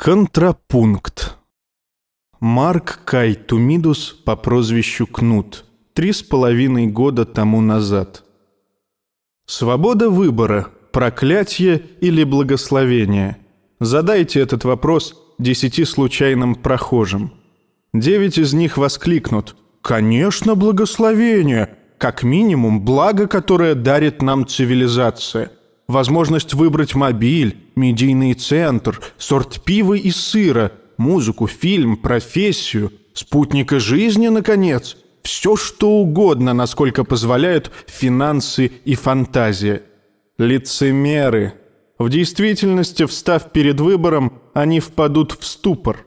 Контрапункт. Марк Кай Тумидус по прозвищу Кнут. Три с половиной года тому назад. Свобода выбора. Проклятие или благословение? Задайте этот вопрос десяти случайным прохожим. Девять из них воскликнут. «Конечно, благословение! Как минимум, благо, которое дарит нам цивилизация. Возможность выбрать мобиль, медийный центр, сорт пива и сыра, музыку, фильм, профессию, спутника жизни, наконец. Все, что угодно, насколько позволяют финансы и фантазия. Лицемеры. В действительности, встав перед выбором, они впадут в ступор.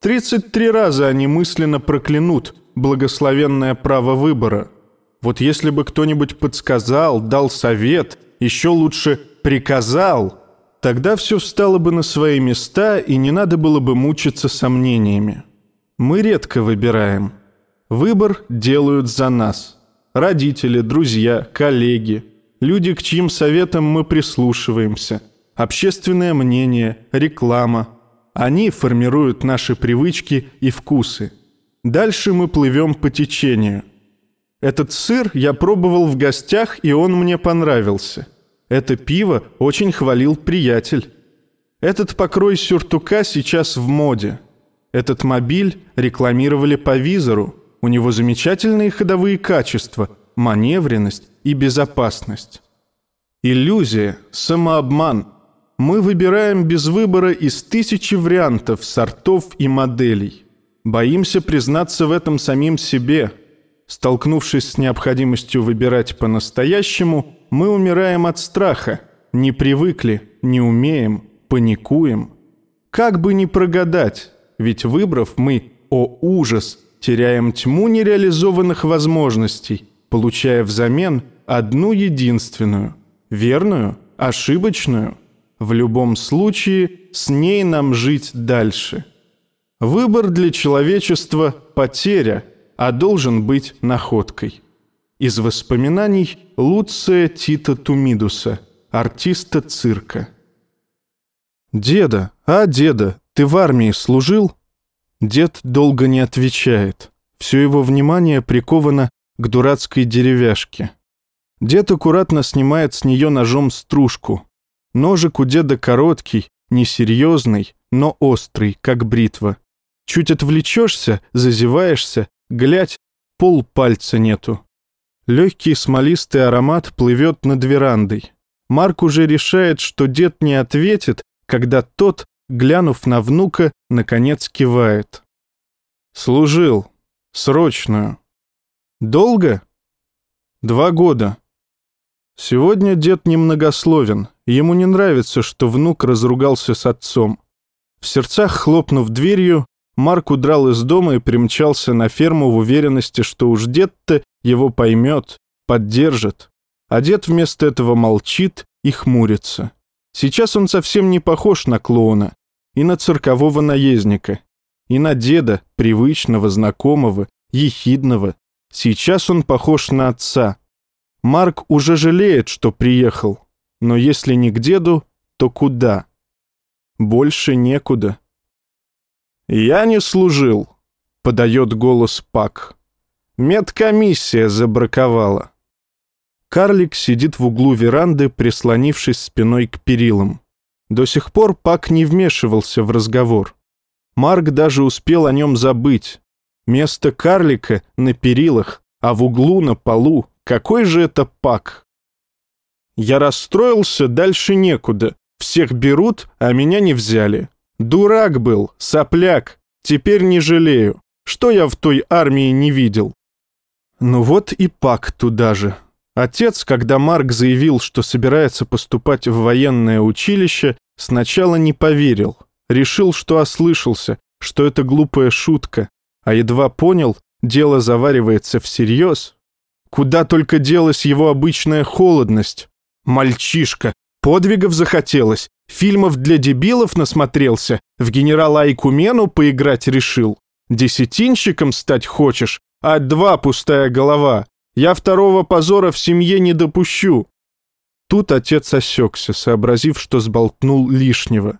33 раза они мысленно проклянут благословенное право выбора. Вот если бы кто-нибудь подсказал, дал совет, еще лучше приказал, тогда все встало бы на свои места и не надо было бы мучиться сомнениями. Мы редко выбираем. Выбор делают за нас. Родители, друзья, коллеги, люди, к чьим советам мы прислушиваемся, общественное мнение, реклама. Они формируют наши привычки и вкусы. Дальше мы плывем по течению. Этот сыр я пробовал в гостях, и он мне понравился. Это пиво очень хвалил приятель. Этот покрой сюртука сейчас в моде. Этот мобиль рекламировали по визору. У него замечательные ходовые качества, маневренность и безопасность. Иллюзия, самообман. Мы выбираем без выбора из тысячи вариантов, сортов и моделей. Боимся признаться в этом самим себе. Столкнувшись с необходимостью выбирать по-настоящему, мы умираем от страха. Не привыкли, не умеем, паникуем. Как бы ни прогадать, ведь выбрав мы, о ужас, теряем тьму нереализованных возможностей, получая взамен одну единственную, верную, ошибочную. В любом случае, с ней нам жить дальше. Выбор для человечества – потеря, а должен быть находкой. Из воспоминаний Луция Тита Тумидуса, артиста цирка. «Деда, а, деда, ты в армии служил?» Дед долго не отвечает. Все его внимание приковано к дурацкой деревяшке. Дед аккуратно снимает с нее ножом стружку. Ножик у деда короткий, несерьезный, но острый, как бритва. Чуть отвлечешься, зазеваешься, глядь, пол пальца нету. Легкий смолистый аромат плывет над верандой. Марк уже решает, что дед не ответит, когда тот, глянув на внука, наконец кивает. «Служил. Срочную. Долго?» «Два года». Сегодня дед немногословен. Ему не нравится, что внук разругался с отцом. В сердцах хлопнув дверью, Марк удрал из дома и примчался на ферму в уверенности, что уж дед-то его поймет, поддержит. А дед вместо этого молчит и хмурится. Сейчас он совсем не похож на клоуна, и на циркового наездника, и на деда, привычного, знакомого, ехидного. Сейчас он похож на отца. Марк уже жалеет, что приехал, но если не к деду, то куда? Больше некуда. «Я не служил», — подает голос Пак. «Медкомиссия забраковала». Карлик сидит в углу веранды, прислонившись спиной к перилам. До сих пор Пак не вмешивался в разговор. Марк даже успел о нем забыть. Место карлика на перилах, а в углу на полу. Какой же это Пак? Я расстроился, дальше некуда. Всех берут, а меня не взяли. Дурак был, сопляк. Теперь не жалею. Что я в той армии не видел? Ну вот и Пак туда же. Отец, когда Марк заявил, что собирается поступать в военное училище, сначала не поверил. Решил, что ослышался, что это глупая шутка. А едва понял, дело заваривается всерьез. Куда только делась его обычная холодность. Мальчишка, подвигов захотелось, Фильмов для дебилов насмотрелся, в генерала Айкумену поиграть решил. Десятинщиком стать хочешь, а два пустая голова. Я второго позора в семье не допущу. Тут отец осекся, сообразив, что сболтнул лишнего.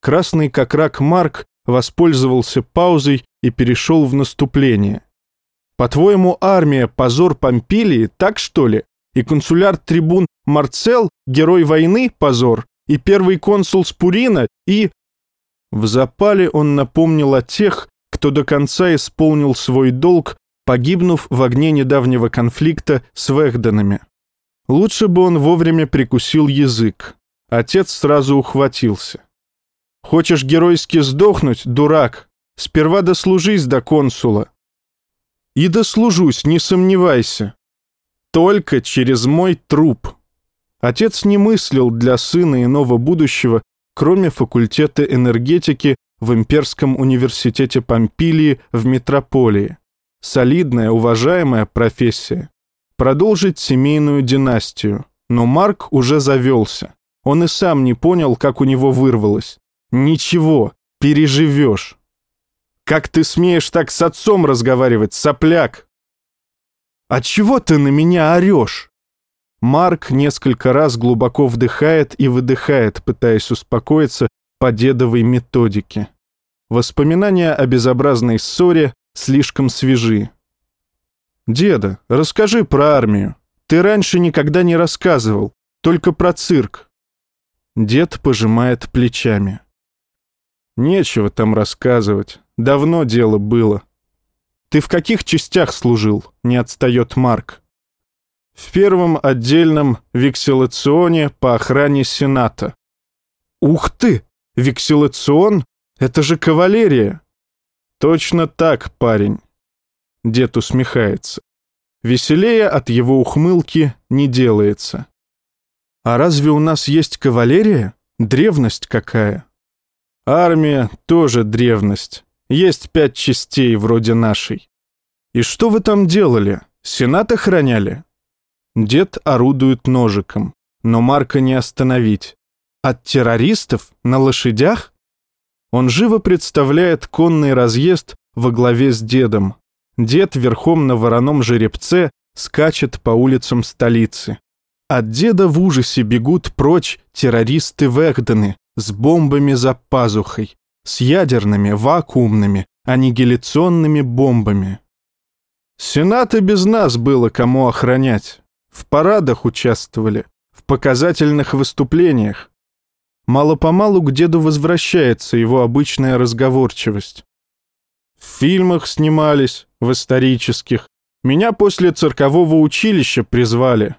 Красный как рак Марк воспользовался паузой и перешел в наступление. «По-твоему, армия — позор Помпилии, так что ли? И консуляр-трибун Марцел — герой войны, позор? И первый консул Спурина, и...» В запале он напомнил о тех, кто до конца исполнил свой долг, погибнув в огне недавнего конфликта с Вехденами. Лучше бы он вовремя прикусил язык. Отец сразу ухватился. «Хочешь геройски сдохнуть, дурак? Сперва дослужись до консула». «И дослужусь, не сомневайся. Только через мой труп». Отец не мыслил для сына иного будущего, кроме факультета энергетики в Имперском университете Помпилии в метрополии. Солидная, уважаемая профессия. Продолжить семейную династию. Но Марк уже завелся. Он и сам не понял, как у него вырвалось. Ничего, переживешь. Как ты смеешь так с отцом разговаривать, сопляк? А чего ты на меня орешь? Марк несколько раз глубоко вдыхает и выдыхает, пытаясь успокоиться по дедовой методике. Воспоминания о безобразной ссоре слишком свежи. «Деда, расскажи про армию. Ты раньше никогда не рассказывал, только про цирк». Дед пожимает плечами. «Нечего там рассказывать. Давно дело было». «Ты в каких частях служил?» — не отстает Марк. «В первом отдельном векселационе по охране Сената». «Ух ты! Векселацион? Это же кавалерия!» «Точно так, парень». Дед усмехается. Веселее от его ухмылки не делается. «А разве у нас есть кавалерия? Древность какая?» Армия тоже древность. Есть пять частей вроде нашей. И что вы там делали? Сенат охраняли? Дед орудует ножиком, но Марка не остановить. От террористов? На лошадях? Он живо представляет конный разъезд во главе с дедом. Дед верхом на вороном жеребце скачет по улицам столицы. От деда в ужасе бегут прочь террористы Вехдены, с бомбами за пазухой, с ядерными, вакуумными, аннигиляционными бомбами. Сенат и без нас было кому охранять. В парадах участвовали, в показательных выступлениях. Мало-помалу к деду возвращается его обычная разговорчивость. В фильмах снимались, в исторических. Меня после циркового училища призвали.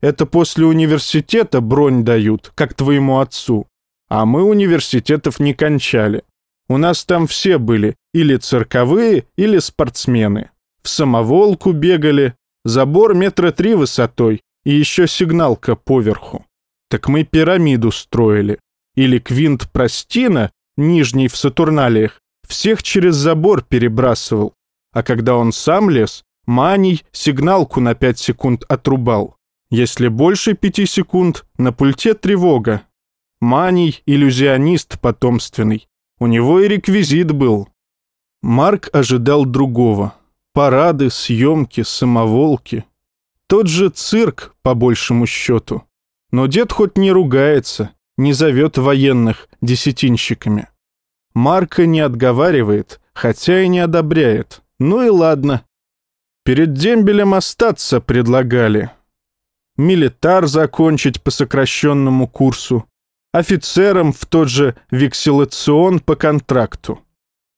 Это после университета бронь дают, как твоему отцу. А мы университетов не кончали. У нас там все были или цирковые, или спортсмены. В самоволку бегали, забор метра три высотой и еще сигналка поверху. Так мы пирамиду строили. Или квинт Простина, нижний в Сатурналиях, всех через забор перебрасывал. А когда он сам лез, Маний сигналку на пять секунд отрубал. Если больше пяти секунд, на пульте тревога, Маний — иллюзионист потомственный. У него и реквизит был. Марк ожидал другого. Парады, съемки, самоволки. Тот же цирк, по большему счету. Но дед хоть не ругается, не зовет военных десятинщиками. Марка не отговаривает, хотя и не одобряет. Ну и ладно. Перед дембелем остаться предлагали. Милитар закончить по сокращенному курсу офицером в тот же векселацион по контракту.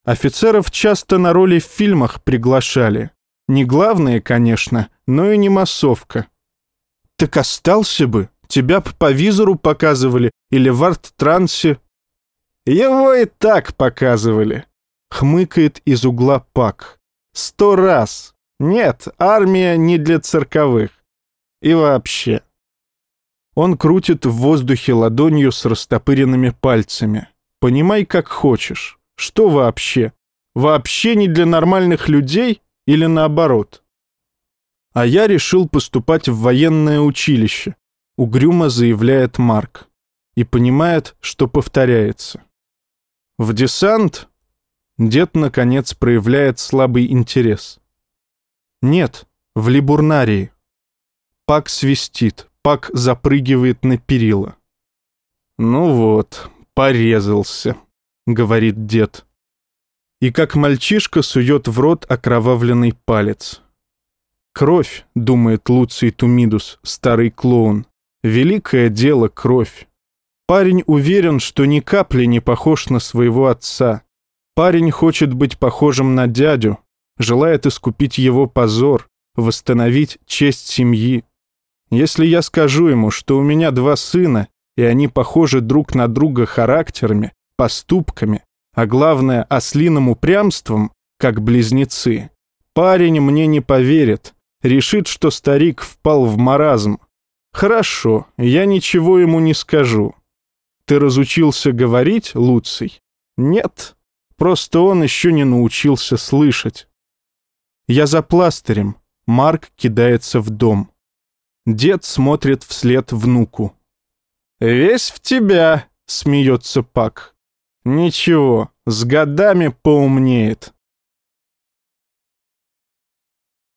Офицеров часто на роли в фильмах приглашали. Не главные, конечно, но и не массовка. Так остался бы, тебя по визору показывали или в арт-трансе. Его и так показывали. Хмыкает из угла Пак. Сто раз. Нет, армия не для цирковых. И вообще. Он крутит в воздухе ладонью с растопыренными пальцами. Понимай, как хочешь. Что вообще? Вообще не для нормальных людей или наоборот? А я решил поступать в военное училище, угрюмо заявляет Марк. И понимает, что повторяется. В десант дед, наконец, проявляет слабый интерес. Нет, в либурнарии. Пак свистит, Пак запрыгивает на перила. «Ну вот, порезался», — говорит дед. И как мальчишка сует в рот окровавленный палец. «Кровь», — думает Луций Тумидус, старый клоун. «Великое дело кровь». Парень уверен, что ни капли не похож на своего отца. Парень хочет быть похожим на дядю, желает искупить его позор, восстановить честь семьи. Если я скажу ему, что у меня два сына, и они похожи друг на друга характерами, поступками, а главное, ослиным упрямством, как близнецы, парень мне не поверит, решит, что старик впал в маразм. Хорошо, я ничего ему не скажу. Ты разучился говорить, Луций? Нет, просто он еще не научился слышать. Я за пластырем. Марк кидается в дом. Дед смотрит вслед внуку. «Весь в тебя», — смеется Пак. «Ничего, с годами поумнеет».